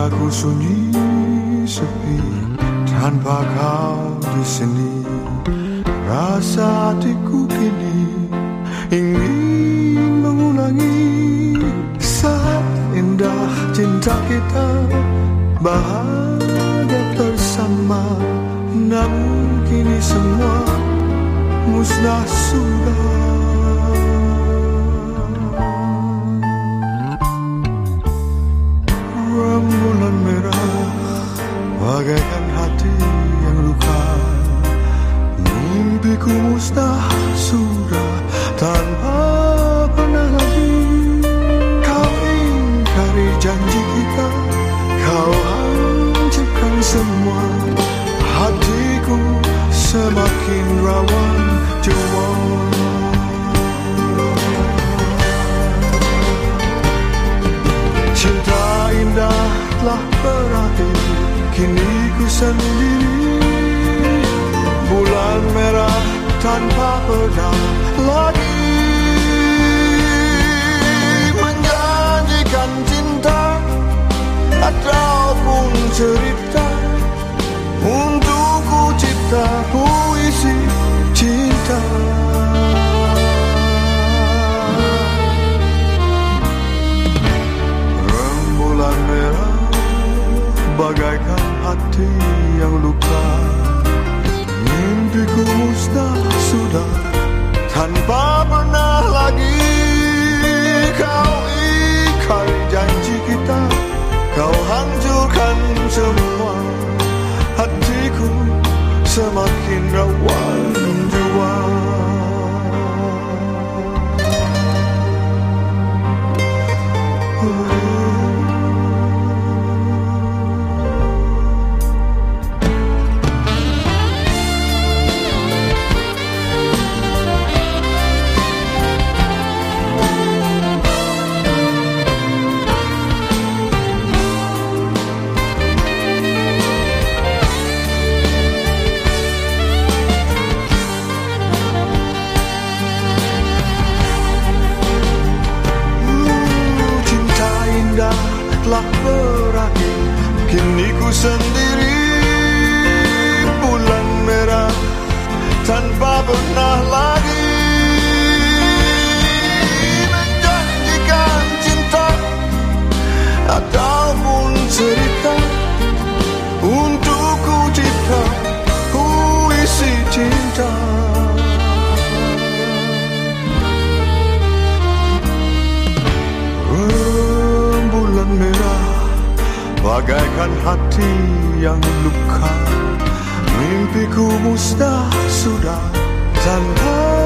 Senjaku sunyi sepi tanpa kau di sini. Rasa hatiku kini ingin mengulangi Saat indah cinta kita bahagia bersama. Namun kini semua musnah sudah musnah sudah tanpa pernah lagi. Kau ingkari janji kita Kau hancurkan semua Hatiku semakin rawan jua Cinta indah telah berakhir Kini ku sendiri. Bulan merah tanpa pedang lagi tanpa telah berakhir. Kini ku sendiri Bagaikan hati yang luka. Mimpiku musnah sudah Tanpa